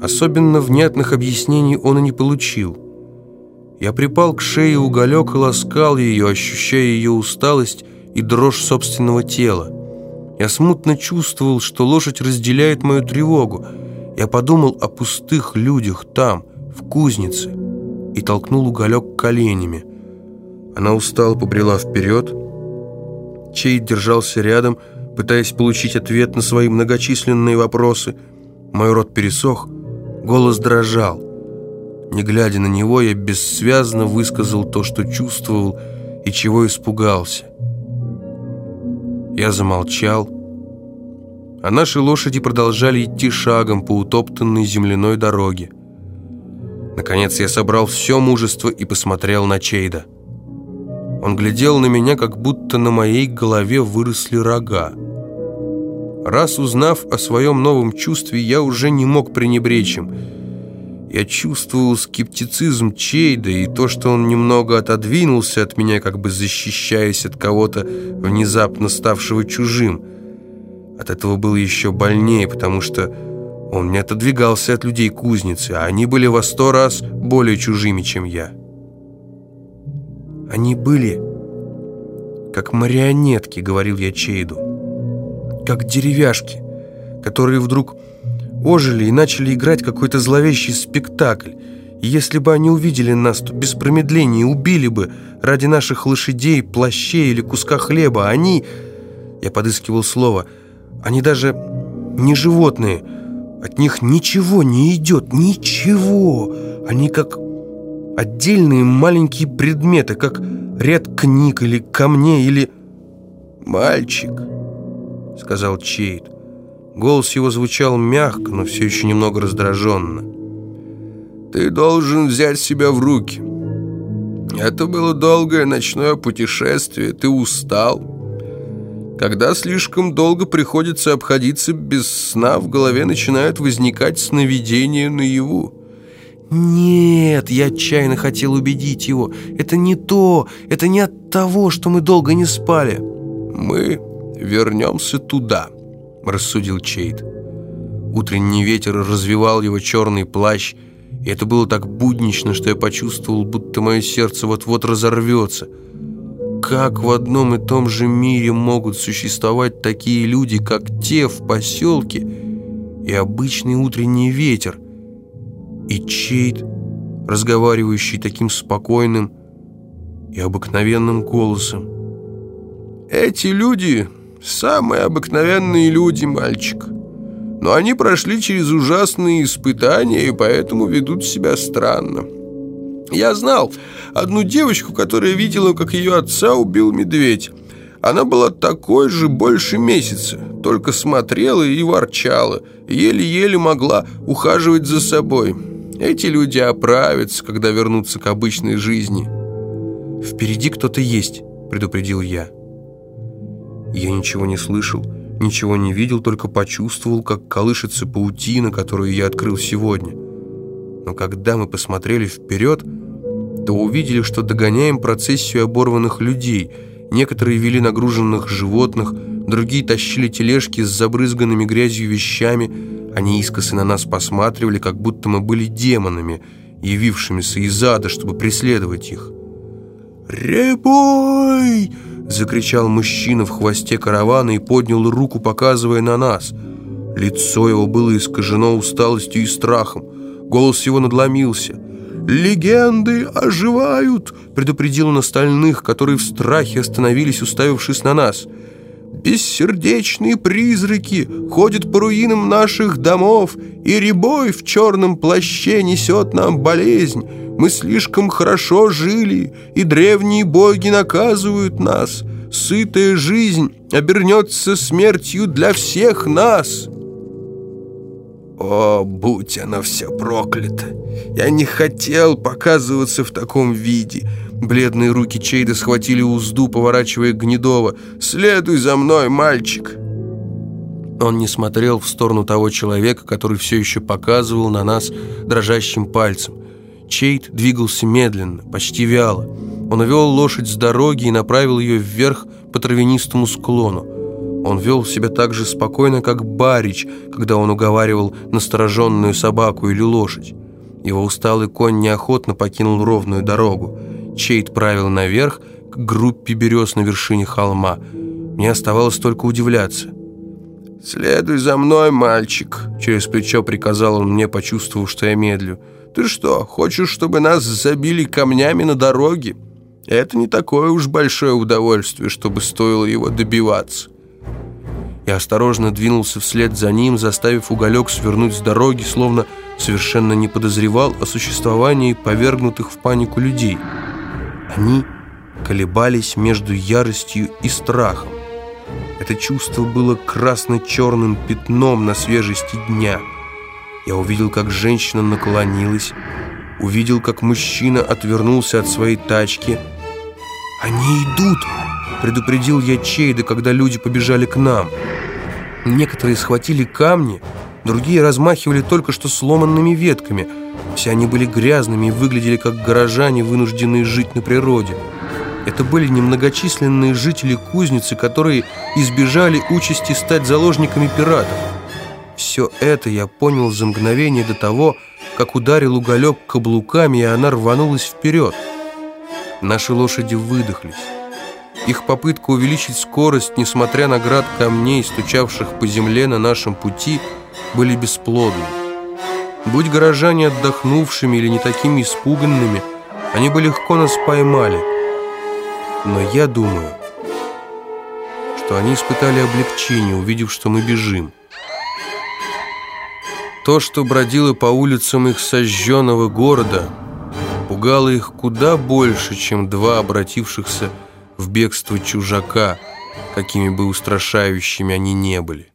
Особенно внятных объяснений он и не получил. Я припал к шее уголек и ласкал ее, ощущая ее усталость и дрожь собственного тела. Я смутно чувствовал, что лошадь разделяет мою тревогу. Я подумал о пустых людях там, в кузнице, и толкнул уголек коленями. Она устало побрела вперед. Чейд держался рядом, пытаясь получить ответ на свои многочисленные вопросы. Мой рот пересох, голос дрожал. Не глядя на него, я бессвязно высказал то, что чувствовал и чего испугался. Я замолчал, а наши лошади продолжали идти шагом по утоптанной земляной дороге. Наконец я собрал все мужество и посмотрел на Чейда. Он глядел на меня, как будто на моей голове выросли рога. Раз узнав о своем новом чувстве, я уже не мог пренебречь им. Я чувствовал скептицизм Чейда и то, что он немного отодвинулся от меня, как бы защищаясь от кого-то, внезапно ставшего чужим. От этого было еще больнее, потому что он не отодвигался от людей кузницы, а они были во сто раз более чужими, чем я. Они были как марионетки, говорил я Чейду, как деревяшки, которые вдруг ожили и начали играть какой-то зловещий спектакль. И если бы они увидели нас, то без промедления убили бы ради наших лошадей, плащей или куска хлеба. Они, я подыскивал слово, они даже не животные, от них ничего не идет, ничего. Они как Отдельные маленькие предметы, как ряд книг или камней, или... «Мальчик», — сказал Чейд. Голос его звучал мягко, но все еще немного раздраженно. «Ты должен взять себя в руки. Это было долгое ночное путешествие, ты устал. Когда слишком долго приходится обходиться без сна, в голове начинают возникать сновидения наяву. «Нет!» – я отчаянно хотел убедить его. «Это не то! Это не от того, что мы долго не спали!» «Мы вернемся туда!» – рассудил Чейд. Утренний ветер развивал его черный плащ, и это было так буднично, что я почувствовал, будто мое сердце вот-вот разорвется. Как в одном и том же мире могут существовать такие люди, как те в поселке, и обычный утренний ветер – и Чейд, разговаривающий таким спокойным и обыкновенным голосом. «Эти люди — самые обыкновенные люди, мальчик. Но они прошли через ужасные испытания и поэтому ведут себя странно. Я знал одну девочку, которая видела, как ее отца убил медведь. Она была такой же больше месяца, только смотрела и ворчала, еле-еле могла ухаживать за собой». Эти люди оправятся, когда вернутся к обычной жизни. «Впереди кто-то есть», — предупредил я. Я ничего не слышал, ничего не видел, только почувствовал, как колышется паутина, которую я открыл сегодня. Но когда мы посмотрели вперед, то увидели, что догоняем процессию оборванных людей. Некоторые вели нагруженных животных, другие тащили тележки с забрызганными грязью вещами, они искосы на нас посматривали, как будто мы были демонами, явившимися из ада, чтобы преследовать их. «Ребой!» — закричал мужчина в хвосте каравана и поднял руку, показывая на нас. Лицо его было искажено усталостью и страхом. Голос его надломился. «Легенды оживают!» — предупредил он остальных, которые в страхе остановились, уставившись на нас. «Легенды Бессердечные призраки ходят по руинам наших домов, и ребой в черном плаще несет нам болезнь. Мы слишком хорошо жили, и древние боги наказывают нас. Сытая жизнь обернется смертью для всех нас». О, будь оно все проклято! Я не хотел показываться в таком виде. Бледные руки Чейда схватили узду, поворачивая Гнедова. «Следуй за мной, мальчик!» Он не смотрел в сторону того человека, который все еще показывал на нас дрожащим пальцем. Чейд двигался медленно, почти вяло. Он увел лошадь с дороги и направил ее вверх по травянистому склону. Он вел себя так же спокойно, как Барич, когда он уговаривал настороженную собаку или лошадь. Его усталый конь неохотно покинул ровную дорогу. Чейт правил наверх, к группе берез на вершине холма. Мне оставалось только удивляться. «Следуй за мной, мальчик», — через плечо приказал он мне, почувствовав, что я медлю. «Ты что, хочешь, чтобы нас забили камнями на дороге? Это не такое уж большое удовольствие, чтобы стоило его добиваться». Я осторожно двинулся вслед за ним, заставив уголек свернуть с дороги, словно совершенно не подозревал о существовании повергнутых в панику людей. Они колебались между яростью и страхом. Это чувство было красно-черным пятном на свежести дня. Я увидел, как женщина наклонилась, увидел, как мужчина отвернулся от своей тачки. «Они идут!» — предупредил я Чейда, когда люди побежали к нам. Некоторые схватили камни, другие размахивали только что сломанными ветками. Все они были грязными и выглядели как горожане, вынужденные жить на природе. Это были немногочисленные жители кузницы, которые избежали участи стать заложниками пиратов. Все это я понял за мгновение до того, как ударил уголек каблуками, и она рванулась вперед. Наши лошади выдохлись. Их попытка увеличить скорость, несмотря на град камней, стучавших по земле на нашем пути, были бесплодны. Будь горожане отдохнувшими или не такими испуганными, они бы легко нас поймали. Но я думаю, что они испытали облегчение, увидев, что мы бежим. То, что бродило по улицам их сожженного города, пугало их куда больше, чем два обратившихся в бегство чужака, какими бы устрашающими они не были.